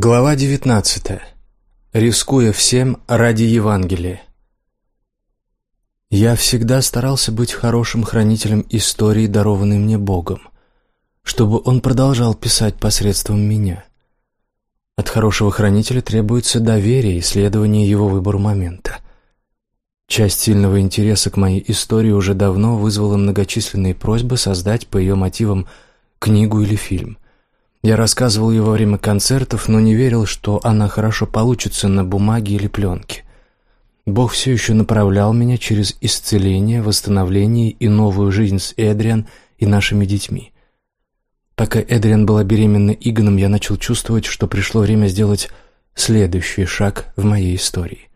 Глава 19. Рискуя всем ради Евангелия. Я всегда старался быть хорошим хранителем истории, дарованной мне Богом, чтобы он продолжал писать посредством меня. От хорошего хранителя требуется доверие и следование его выбору момента. Часть сильного интереса к моей истории уже давно вызвала многочисленные просьбы создать по ее мотивам книгу или фильм – я рассказывал ее во время концертов, но не верил, что она хорошо получится на бумаге или пленке. Бог все еще направлял меня через исцеление, восстановление и новую жизнь с Эдриан и нашими детьми. Пока Эдриан была беременна Игоном, я начал чувствовать, что пришло время сделать следующий шаг в моей истории.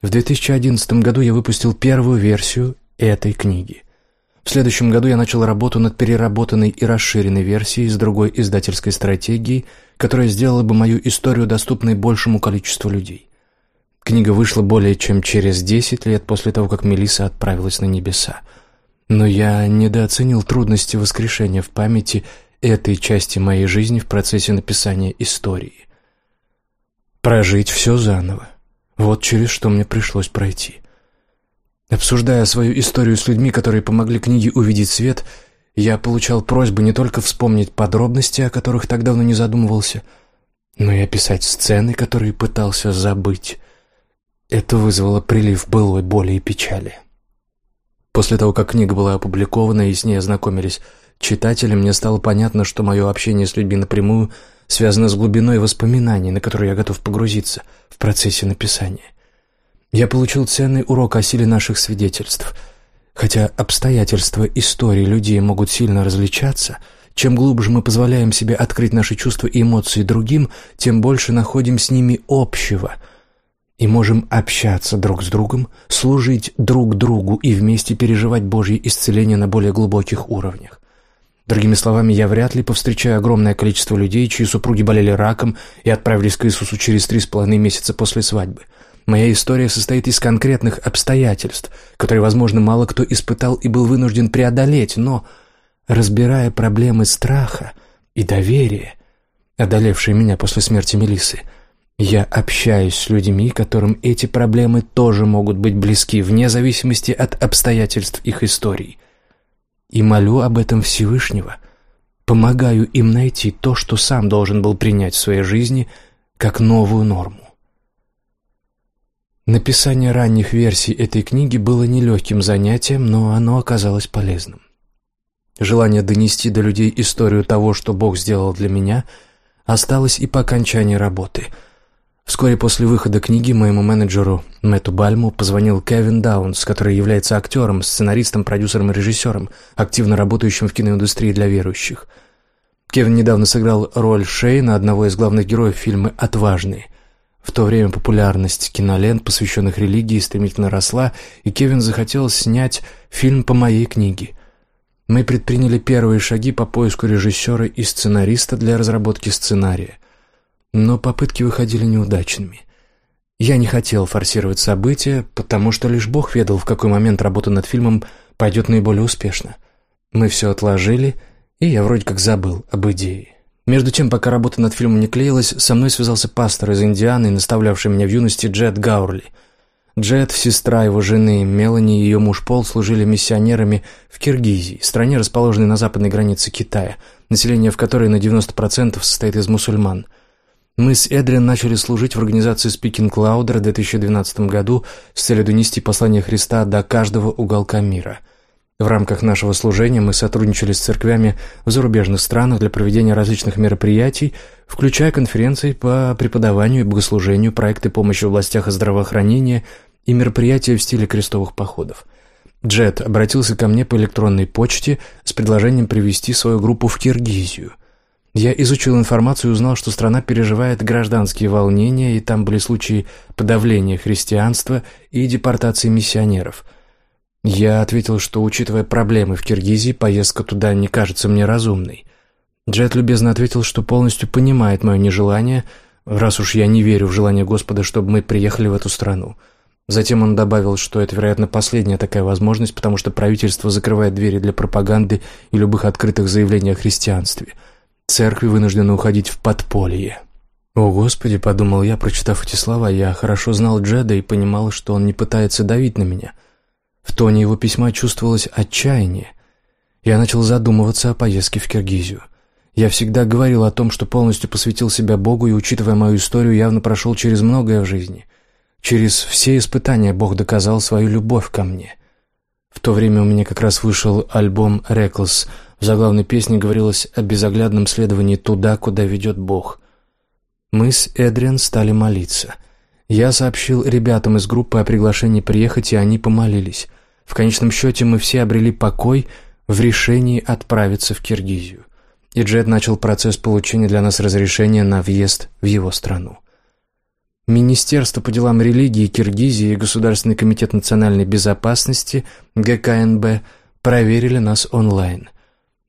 В 2011 году я выпустил первую версию этой книги – в следующем году я начал работу над переработанной и расширенной версией с другой издательской стратегией, которая сделала бы мою историю доступной большему количеству людей. Книга вышла более чем через 10 лет после того, как Мелиса отправилась на небеса. Но я недооценил трудности воскрешения в памяти этой части моей жизни в процессе написания истории. Прожить все заново. Вот через что мне пришлось пройти. Обсуждая свою историю с людьми, которые помогли книге увидеть свет, я получал просьбы не только вспомнить подробности, о которых так давно не задумывался, но и описать сцены, которые пытался забыть. Это вызвало прилив былой боли и печали. После того, как книга была опубликована и с ней ознакомились читатели, мне стало понятно, что мое общение с людьми напрямую связано с глубиной воспоминаний, на которые я готов погрузиться в процессе написания. Я получил ценный урок о силе наших свидетельств. Хотя обстоятельства истории людей могут сильно различаться, чем глубже мы позволяем себе открыть наши чувства и эмоции другим, тем больше находим с ними общего и можем общаться друг с другом, служить друг другу и вместе переживать Божье исцеление на более глубоких уровнях. Другими словами, я вряд ли повстречаю огромное количество людей, чьи супруги болели раком и отправились к Иисусу через три с половиной месяца после свадьбы – Моя история состоит из конкретных обстоятельств, которые, возможно, мало кто испытал и был вынужден преодолеть, но, разбирая проблемы страха и доверия, одолевшие меня после смерти Мелисы, я общаюсь с людьми, которым эти проблемы тоже могут быть близки, вне зависимости от обстоятельств их историй. И молю об этом Всевышнего, помогаю им найти то, что сам должен был принять в своей жизни как новую норму. Написание ранних версий этой книги было нелегким занятием, но оно оказалось полезным. Желание донести до людей историю того, что Бог сделал для меня, осталось и по окончании работы. Вскоре после выхода книги моему менеджеру Мэтту Бальму позвонил Кевин Даунс, который является актером, сценаристом, продюсером и режиссером, активно работающим в киноиндустрии для верующих. Кевин недавно сыграл роль Шейна, одного из главных героев фильма «Отважные». В то время популярность кинолент, посвященных религии, стремительно росла, и Кевин захотел снять фильм по моей книге. Мы предприняли первые шаги по поиску режиссера и сценариста для разработки сценария. Но попытки выходили неудачными. Я не хотел форсировать события, потому что лишь Бог ведал, в какой момент работа над фильмом пойдет наиболее успешно. Мы все отложили, и я вроде как забыл об идее. Между тем, пока работа над фильмом не клеилась, со мной связался пастор из Индианы, наставлявший меня в юности Джет Гаурли. Джет, сестра его жены, Мелани и ее муж Пол служили миссионерами в Киргизии, стране, расположенной на западной границе Китая, население в которой на 90% состоит из мусульман. Мы с Эдриан начали служить в организации Speaking Louder в 2012 году с целью донести послание Христа до каждого уголка мира – в рамках нашего служения мы сотрудничали с церквями в зарубежных странах для проведения различных мероприятий, включая конференции по преподаванию и богослужению, проекты помощи в областях здравоохранения и мероприятия в стиле крестовых походов. Джет обратился ко мне по электронной почте с предложением привести свою группу в Киргизию. Я изучил информацию и узнал, что страна переживает гражданские волнения, и там были случаи подавления христианства и депортации миссионеров – я ответил, что, учитывая проблемы в Киргизии, поездка туда не кажется мне разумной. Джет любезно ответил, что полностью понимает мое нежелание, раз уж я не верю в желание Господа, чтобы мы приехали в эту страну. Затем он добавил, что это, вероятно, последняя такая возможность, потому что правительство закрывает двери для пропаганды и любых открытых заявлений о христианстве. Церкви вынуждены уходить в подполье. «О, Господи!» — подумал я, прочитав эти слова. Я хорошо знал Джеда и понимал, что он не пытается давить на меня. В тоне его письма чувствовалось отчаяние. Я начал задумываться о поездке в Киргизию. Я всегда говорил о том, что полностью посвятил себя Богу и, учитывая мою историю, явно прошел через многое в жизни. Через все испытания Бог доказал свою любовь ко мне. В то время у меня как раз вышел альбом «Реклс». В заглавной песне говорилось о безоглядном следовании туда, куда ведет Бог. Мы с Эдриан стали молиться. Я сообщил ребятам из группы о приглашении приехать, и они помолились. В конечном счете мы все обрели покой в решении отправиться в Киргизию. И Джет начал процесс получения для нас разрешения на въезд в его страну. Министерство по делам религии Киргизии и Государственный комитет национальной безопасности ГКНБ проверили нас онлайн.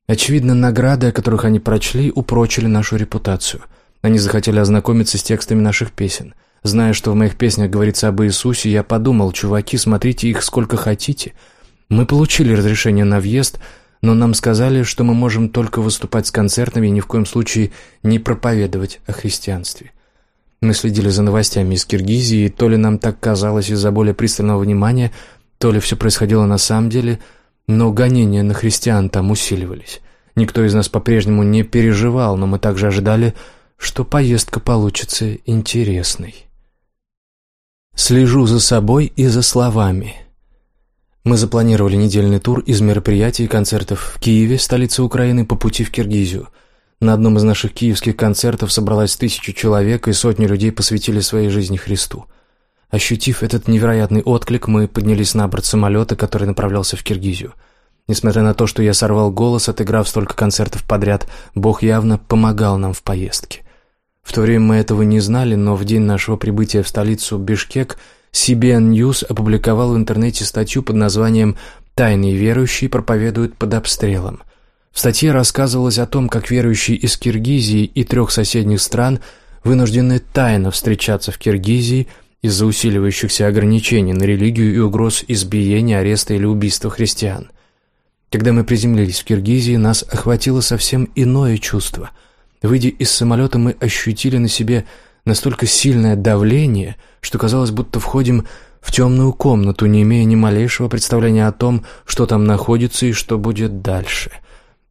Очевидно, награды, о которых они прочли, упрочили нашу репутацию. Они захотели ознакомиться с текстами наших песен. Зная, что в моих песнях говорится об Иисусе, я подумал, чуваки, смотрите их сколько хотите. Мы получили разрешение на въезд, но нам сказали, что мы можем только выступать с концертами и ни в коем случае не проповедовать о христианстве. Мы следили за новостями из Киргизии, и то ли нам так казалось из-за более пристального внимания, то ли все происходило на самом деле, но гонения на христиан там усиливались. Никто из нас по-прежнему не переживал, но мы также ожидали, что поездка получится интересной. Слежу за собой и за словами. Мы запланировали недельный тур из мероприятий и концертов в Киеве, столице Украины, по пути в Киргизию – на одном из наших киевских концертов собралась тысяча человек, и сотни людей посвятили своей жизни Христу. Ощутив этот невероятный отклик, мы поднялись на борт самолета, который направлялся в Киргизию. Несмотря на то, что я сорвал голос, отыграв столько концертов подряд, Бог явно помогал нам в поездке. В то время мы этого не знали, но в день нашего прибытия в столицу Бишкек CBN News опубликовал в интернете статью под названием «Тайные верующие проповедуют под обстрелом», в статье рассказывалось о том, как верующие из Киргизии и трех соседних стран вынуждены тайно встречаться в Киргизии из-за усиливающихся ограничений на религию и угроз избиения, ареста или убийства христиан. Когда мы приземлились в Киргизии, нас охватило совсем иное чувство. Выйдя из самолета, мы ощутили на себе настолько сильное давление, что казалось, будто входим в темную комнату, не имея ни малейшего представления о том, что там находится и что будет дальше.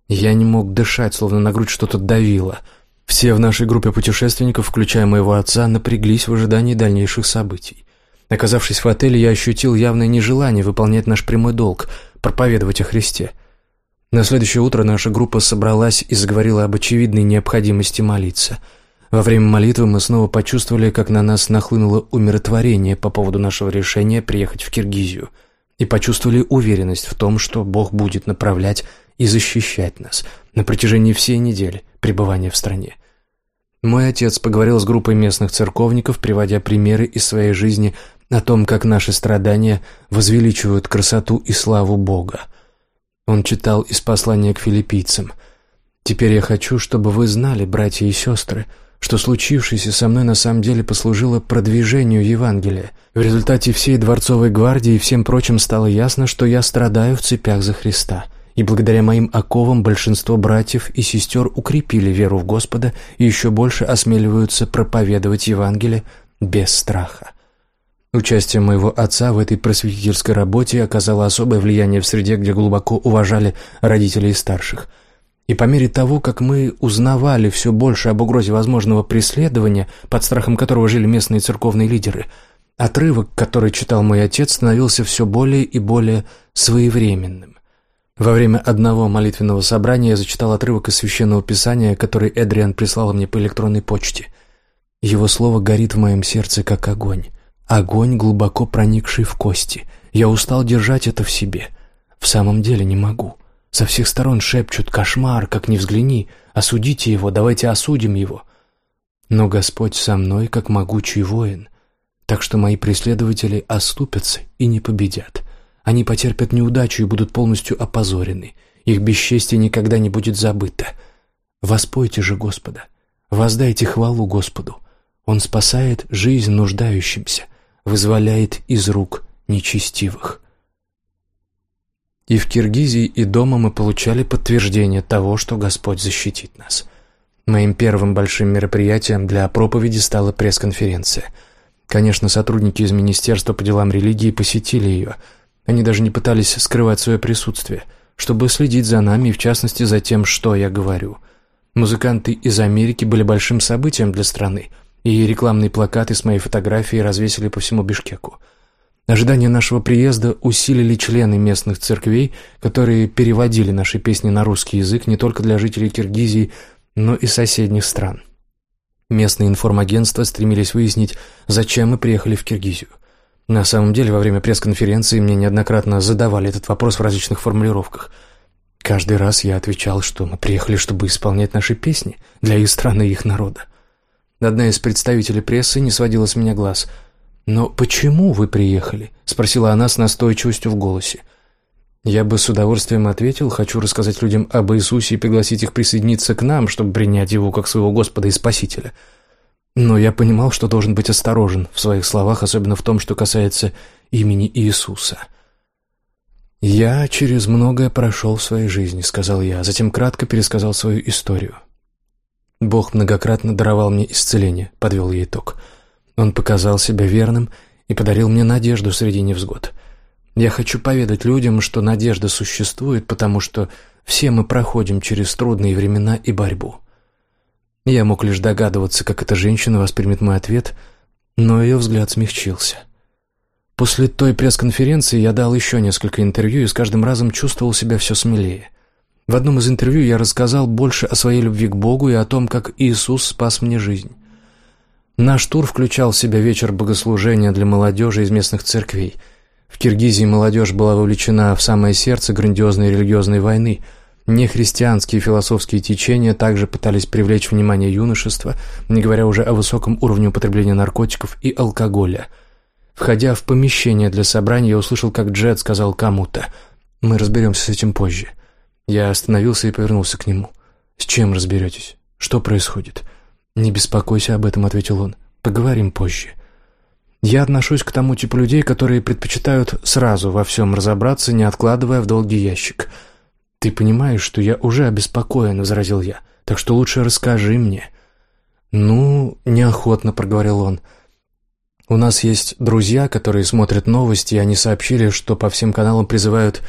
Я не мог дышать, словно на грудь что-то давило. Все в нашей группе путешественников, включая моего отца, напряглись в ожидании дальнейших событий. Оказавшись в отеле, я ощутил явное нежелание выполнять наш прямой долг – проповедовать о Христе. На следующее утро наша группа собралась и заговорила об очевидной необходимости молиться. Во время молитвы мы снова почувствовали, как на нас нахлынуло умиротворение по поводу нашего решения приехать в Киргизию и почувствовали уверенность в том, что Бог будет направлять и защищать нас на протяжении всей недели пребывания в стране. Мой отец поговорил с группой местных церковников, приводя примеры из своей жизни о том, как наши страдания возвеличивают красоту и славу Бога. Он читал из послания к филиппийцам. «Теперь я хочу, чтобы вы знали, братья и сестры, что случившееся со мной на самом деле послужило продвижению Евангелия. В результате всей дворцовой гвардии и всем прочим стало ясно, что я страдаю в цепях за Христа» и благодаря моим оковам большинство братьев и сестер укрепили веру в Господа и еще больше осмеливаются проповедовать Евангелие без страха. Участие моего отца в этой просветительской работе оказало особое влияние в среде, где глубоко уважали родителей и старших. И по мере того, как мы узнавали все больше об угрозе возможного преследования, под страхом которого жили местные церковные лидеры, отрывок, который читал мой отец, становился все более и более своевременным. Во время одного молитвенного собрания я зачитал отрывок из Священного Писания, который Эдриан прислал мне по электронной почте. Его слово горит в моем сердце, как огонь. Огонь, глубоко проникший в кости. Я устал держать это в себе. В самом деле не могу. Со всех сторон шепчут «Кошмар, как ни взгляни! Осудите его, давайте осудим его!» Но Господь со мной, как могучий воин, так что мои преследователи оступятся и не победят. Они потерпят неудачу и будут полностью опозорены. Их бесчестие никогда не будет забыто. Воспойте же Господа, воздайте хвалу Господу. Он спасает жизнь нуждающимся, вызволяет из рук нечестивых. И в Киргизии и дома мы получали подтверждение того, что Господь защитит нас. Моим первым большим мероприятием для проповеди стала пресс-конференция. Конечно, сотрудники из Министерства по делам религии посетили ее. Они даже не пытались скрывать свое присутствие, чтобы следить за нами и, в частности, за тем, что я говорю. Музыканты из Америки были большим событием для страны, и рекламные плакаты с моей фотографией развесили по всему Бишкеку. Ожидание нашего приезда усилили члены местных церквей, которые переводили наши песни на русский язык не только для жителей Киргизии, но и соседних стран. Местные информагентства стремились выяснить, зачем мы приехали в Киргизию. На самом деле, во время пресс-конференции мне неоднократно задавали этот вопрос в различных формулировках. Каждый раз я отвечал, что мы приехали, чтобы исполнять наши песни для их страны и их народа. Одна из представителей прессы не сводила с меня глаз. «Но почему вы приехали?» — спросила она с настойчивостью в голосе. Я бы с удовольствием ответил, хочу рассказать людям об Иисусе и пригласить их присоединиться к нам, чтобы принять Его как своего Господа и Спасителя. Но я понимал, что должен быть осторожен в своих словах, особенно в том, что касается имени Иисуса. «Я через многое прошел в своей жизни», — сказал я, затем кратко пересказал свою историю. «Бог многократно даровал мне исцеление», — подвел я итог. «Он показал себя верным и подарил мне надежду среди невзгод». Я хочу поведать людям, что надежда существует, потому что все мы проходим через трудные времена и борьбу. Я мог лишь догадываться, как эта женщина воспримет мой ответ, но ее взгляд смягчился. После той пресс-конференции я дал еще несколько интервью и с каждым разом чувствовал себя все смелее. В одном из интервью я рассказал больше о своей любви к Богу и о том, как Иисус спас мне жизнь. Наш тур включал в себя вечер богослужения для молодежи из местных церквей – в Киргизии молодежь была вовлечена в самое сердце грандиозной религиозной войны. Нехристианские философские течения также пытались привлечь внимание юношества, не говоря уже о высоком уровне употребления наркотиков и алкоголя. Входя в помещение для собрания, я услышал, как Джет сказал кому-то «Мы разберемся с этим позже». Я остановился и повернулся к нему. «С чем разберетесь? Что происходит?» «Не беспокойся об этом», — ответил он. «Поговорим позже». Я отношусь к тому типу людей, которые предпочитают сразу во всем разобраться, не откладывая в долгий ящик. «Ты понимаешь, что я уже обеспокоен», — возразил я, — «так что лучше расскажи мне». «Ну, неохотно», — проговорил он. «У нас есть друзья, которые смотрят новости, и они сообщили, что по всем каналам призывают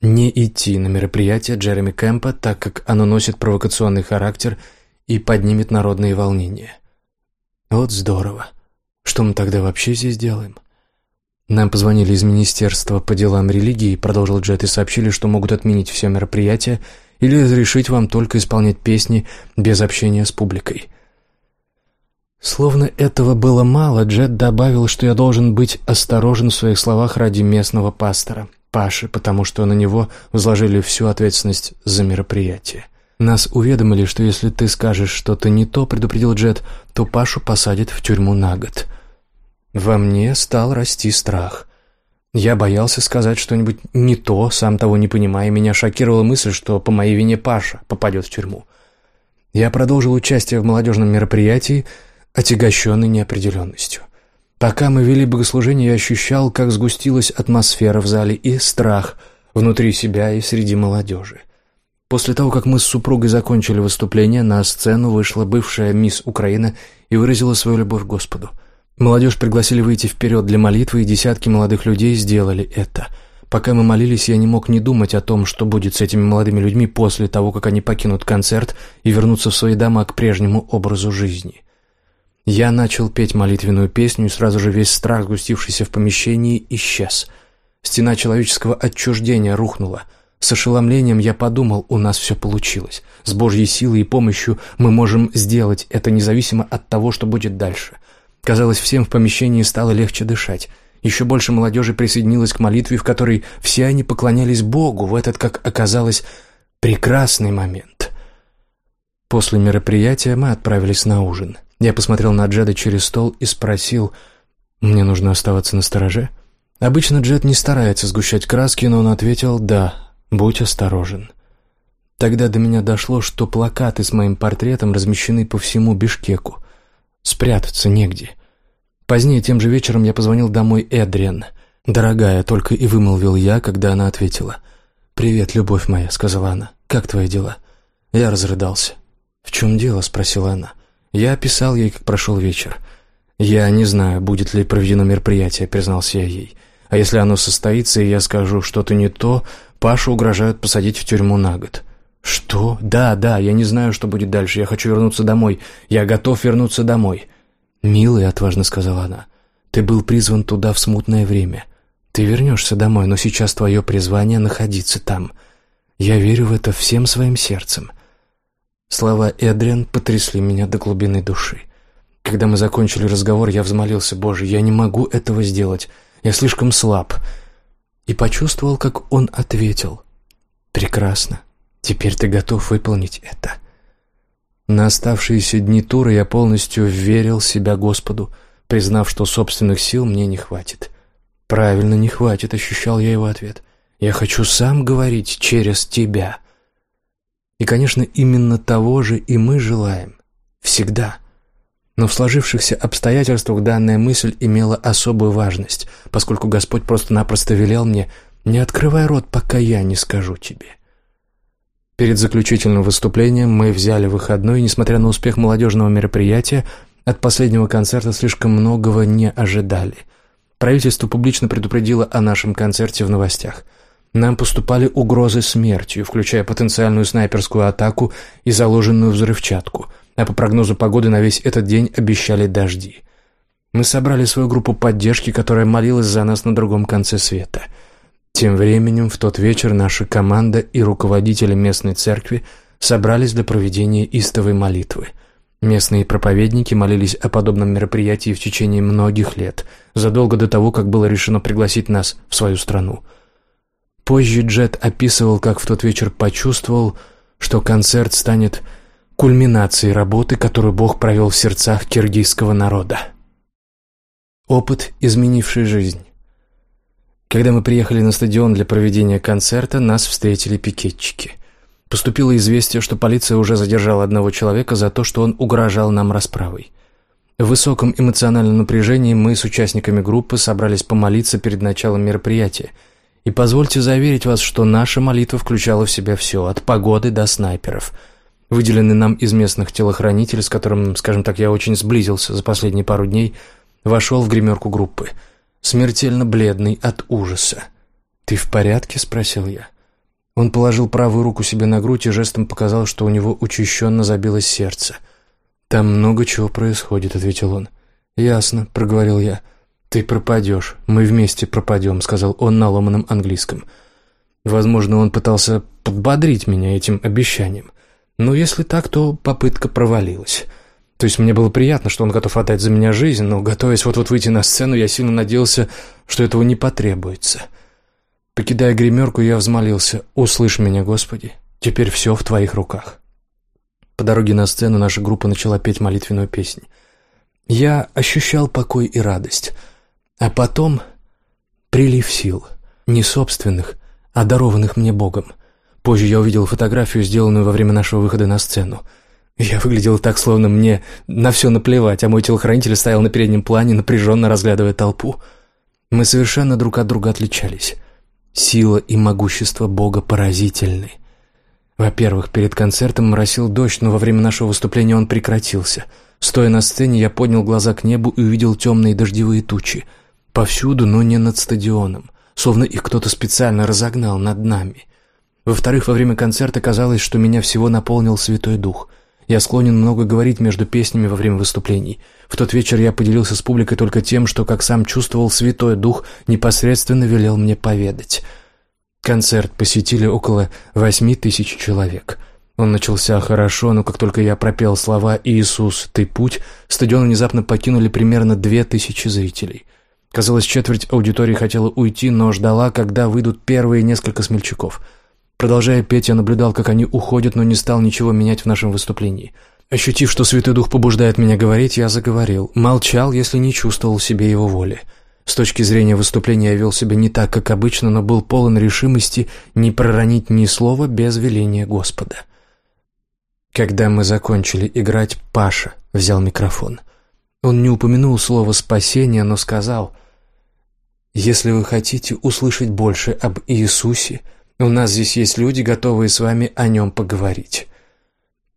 не идти на мероприятие Джереми Кэмпа, так как оно носит провокационный характер и поднимет народные волнения». «Вот здорово. Что мы тогда вообще здесь делаем? Нам позвонили из Министерства по делам религии, продолжил Джет, и сообщили, что могут отменить все мероприятия или разрешить вам только исполнять песни без общения с публикой. Словно этого было мало, Джет добавил, что я должен быть осторожен в своих словах ради местного пастора, Паши, потому что на него возложили всю ответственность за мероприятие. «Нас уведомили, что если ты скажешь что-то не то, — предупредил Джет, — то Пашу посадят в тюрьму на год». Во мне стал расти страх. Я боялся сказать что-нибудь не то, сам того не понимая. Меня шокировала мысль, что по моей вине Паша попадет в тюрьму. Я продолжил участие в молодежном мероприятии, отягощенный неопределенностью. Пока мы вели богослужение, я ощущал, как сгустилась атмосфера в зале и страх внутри себя и среди молодежи. После того, как мы с супругой закончили выступление, на сцену вышла бывшая мисс Украина и выразила свою любовь к Господу – Молодежь пригласили выйти вперед для молитвы, и десятки молодых людей сделали это. Пока мы молились, я не мог не думать о том, что будет с этими молодыми людьми после того, как они покинут концерт и вернутся в свои дома к прежнему образу жизни. Я начал петь молитвенную песню, и сразу же весь страх, сгустившийся в помещении, исчез. Стена человеческого отчуждения рухнула. С ошеломлением я подумал, у нас все получилось. С Божьей силой и помощью мы можем сделать это независимо от того, что будет дальше. Казалось, всем в помещении стало легче дышать. Еще больше молодежи присоединилось к молитве, в которой все они поклонялись Богу в этот, как оказалось, прекрасный момент. После мероприятия мы отправились на ужин. Я посмотрел на Джеда через стол и спросил, «Мне нужно оставаться на стороже?» Обычно Джед не старается сгущать краски, но он ответил «Да, будь осторожен». Тогда до меня дошло, что плакаты с моим портретом размещены по всему Бишкеку. Спрятаться негде. Позднее тем же вечером я позвонил домой Эдриан. «Дорогая», — только и вымолвил я, когда она ответила. «Привет, любовь моя», — сказала она. «Как твои дела?» Я разрыдался. «В чем дело?» — спросила она. Я описал ей, как прошел вечер. «Я не знаю, будет ли проведено мероприятие», — признался я ей. «А если оно состоится, и я скажу что-то не то, Пашу угрожают посадить в тюрьму на год». «Что? Да, да, я не знаю, что будет дальше. Я хочу вернуться домой. Я готов вернуться домой». «Милый», — отважно сказала она, — «ты был призван туда в смутное время. Ты вернешься домой, но сейчас твое призвание — находиться там. Я верю в это всем своим сердцем». Слова Эдриан потрясли меня до глубины души. Когда мы закончили разговор, я взмолился, «Боже, я не могу этого сделать. Я слишком слаб». И почувствовал, как он ответил, «Прекрасно. Теперь ты готов выполнить это». На оставшиеся дни тура я полностью верил себя Господу, признав, что собственных сил мне не хватит. «Правильно, не хватит», — ощущал я его ответ. «Я хочу сам говорить через тебя». И, конечно, именно того же и мы желаем. Всегда. Но в сложившихся обстоятельствах данная мысль имела особую важность, поскольку Господь просто-напросто велел мне «Не открывай рот, пока я не скажу тебе». Перед заключительным выступлением мы взяли выходной, и, несмотря на успех молодежного мероприятия, от последнего концерта слишком многого не ожидали. Правительство публично предупредило о нашем концерте в новостях. Нам поступали угрозы смертью, включая потенциальную снайперскую атаку и заложенную взрывчатку, а по прогнозу погоды на весь этот день обещали дожди. Мы собрали свою группу поддержки, которая молилась за нас на другом конце света – тем временем в тот вечер наша команда и руководители местной церкви собрались для проведения истовой молитвы. Местные проповедники молились о подобном мероприятии в течение многих лет, задолго до того, как было решено пригласить нас в свою страну. Позже Джет описывал, как в тот вечер почувствовал, что концерт станет кульминацией работы, которую Бог провел в сердцах киргизского народа. Опыт, изменивший жизнь. Когда мы приехали на стадион для проведения концерта, нас встретили пикетчики. Поступило известие, что полиция уже задержала одного человека за то, что он угрожал нам расправой. В высоком эмоциональном напряжении мы с участниками группы собрались помолиться перед началом мероприятия. И позвольте заверить вас, что наша молитва включала в себя все, от погоды до снайперов. Выделенный нам из местных телохранитель, с которым, скажем так, я очень сблизился за последние пару дней, вошел в гримерку группы – смертельно бледный от ужаса. «Ты в порядке?» — спросил я. Он положил правую руку себе на грудь и жестом показал, что у него учащенно забилось сердце. «Там много чего происходит», — ответил он. «Ясно», — проговорил я. «Ты пропадешь. Мы вместе пропадем», — сказал он на ломаном английском. Возможно, он пытался подбодрить меня этим обещанием. Но если так, то попытка провалилась. То есть мне было приятно, что он готов отдать за меня жизнь, но, готовясь вот-вот выйти на сцену, я сильно надеялся, что этого не потребуется. Покидая гримерку, я взмолился «Услышь меня, Господи, теперь все в Твоих руках». По дороге на сцену наша группа начала петь молитвенную песнь. Я ощущал покой и радость, а потом прилив сил, не собственных, а дарованных мне Богом. Позже я увидел фотографию, сделанную во время нашего выхода на сцену — я выглядел так, словно мне на все наплевать, а мой телохранитель стоял на переднем плане, напряженно разглядывая толпу. Мы совершенно друг от друга отличались. Сила и могущество Бога поразительны. Во-первых, перед концертом моросил дождь, но во время нашего выступления он прекратился. Стоя на сцене, я поднял глаза к небу и увидел темные дождевые тучи. Повсюду, но не над стадионом. Словно их кто-то специально разогнал над нами. Во-вторых, во время концерта казалось, что меня всего наполнил Святой Дух — я склонен много говорить между песнями во время выступлений. В тот вечер я поделился с публикой только тем, что, как сам чувствовал, Святой Дух непосредственно велел мне поведать. Концерт посетили около восьми тысяч человек. Он начался хорошо, но как только я пропел слова «Иисус, ты путь», стадион внезапно покинули примерно две тысячи зрителей. Казалось, четверть аудитории хотела уйти, но ждала, когда выйдут первые несколько смельчаков — Продолжая петь, я наблюдал, как они уходят, но не стал ничего менять в нашем выступлении. Ощутив, что Святой Дух побуждает меня говорить, я заговорил. Молчал, если не чувствовал себе его воли. С точки зрения выступления я вел себя не так, как обычно, но был полон решимости не проронить ни слова без веления Господа. Когда мы закончили играть, Паша взял микрофон. Он не упомянул слово «спасение», но сказал, «Если вы хотите услышать больше об Иисусе, у нас здесь есть люди, готовые с вами о нем поговорить».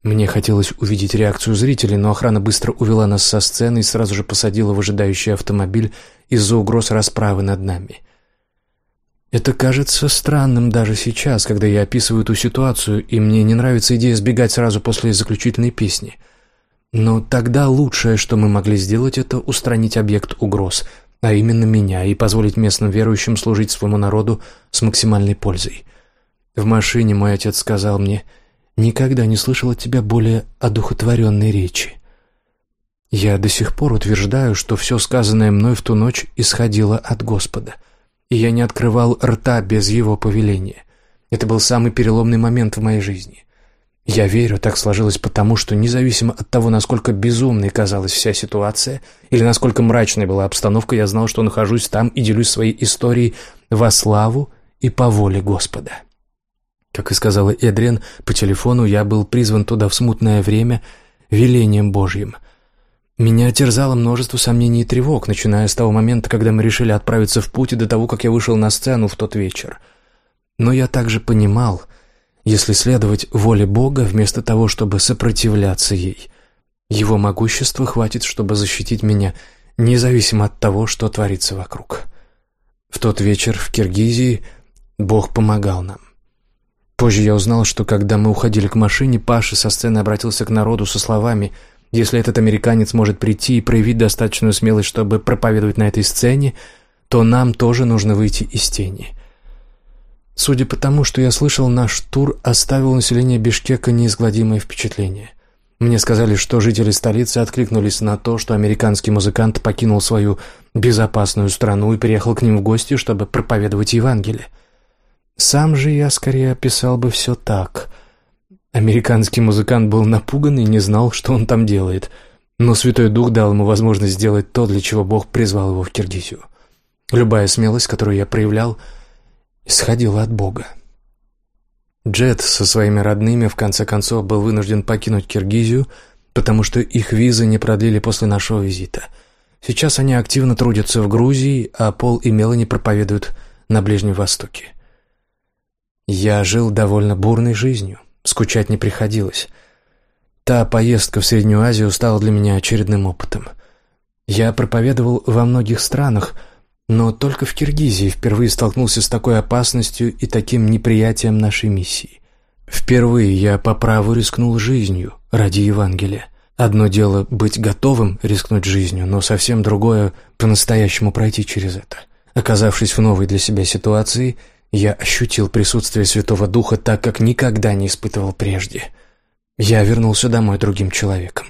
Мне хотелось увидеть реакцию зрителей, но охрана быстро увела нас со сцены и сразу же посадила в ожидающий автомобиль из-за угроз расправы над нами. Это кажется странным даже сейчас, когда я описываю эту ситуацию, и мне не нравится идея сбегать сразу после заключительной песни. Но тогда лучшее, что мы могли сделать, это устранить объект угроз, а именно меня, и позволить местным верующим служить своему народу с максимальной пользой. В машине мой отец сказал мне – никогда не слышал от тебя более одухотворенной речи. Я до сих пор утверждаю, что все сказанное мной в ту ночь исходило от Господа, и я не открывал рта без Его повеления. Это был самый переломный момент в моей жизни. Я верю, так сложилось потому, что независимо от того, насколько безумной казалась вся ситуация или насколько мрачной была обстановка, я знал, что нахожусь там и делюсь своей историей во славу и по воле Господа. Как и сказала Эдриан, по телефону я был призван туда в смутное время велением Божьим. Меня терзало множество сомнений и тревог, начиная с того момента, когда мы решили отправиться в путь и до того, как я вышел на сцену в тот вечер. Но я также понимал, если следовать воле Бога вместо того, чтобы сопротивляться ей, его могущества хватит, чтобы защитить меня, независимо от того, что творится вокруг. В тот вечер в Киргизии Бог помогал нам. Позже я узнал, что когда мы уходили к машине, Паша со сцены обратился к народу со словами «Если этот американец может прийти и проявить достаточную смелость, чтобы проповедовать на этой сцене, то нам тоже нужно выйти из тени». Судя по тому, что я слышал, наш тур оставил население Бишкека неизгладимое впечатление. Мне сказали, что жители столицы откликнулись на то, что американский музыкант покинул свою безопасную страну и приехал к ним в гости, чтобы проповедовать Евангелие. Сам же я скорее описал бы все так. Американский музыкант был напуган и не знал, что он там делает, но Святой Дух дал ему возможность сделать то, для чего Бог призвал его в Киргизию. Любая смелость, которую я проявлял, исходила от Бога. Джет со своими родными в конце концов был вынужден покинуть Киргизию, потому что их визы не продлили после нашего визита. Сейчас они активно трудятся в Грузии, а Пол и Мелани проповедуют на Ближнем Востоке. Я жил довольно бурной жизнью, скучать не приходилось. Та поездка в Среднюю Азию стала для меня очередным опытом. Я проповедовал во многих странах, но только в Киргизии впервые столкнулся с такой опасностью и таким неприятием нашей миссии. Впервые я по праву рискнул жизнью ради Евангелия. Одно дело быть готовым рискнуть жизнью, но совсем другое — по-настоящему пройти через это. Оказавшись в новой для себя ситуации — я ощутил присутствие Святого Духа так, как никогда не испытывал прежде. Я вернулся домой другим человеком.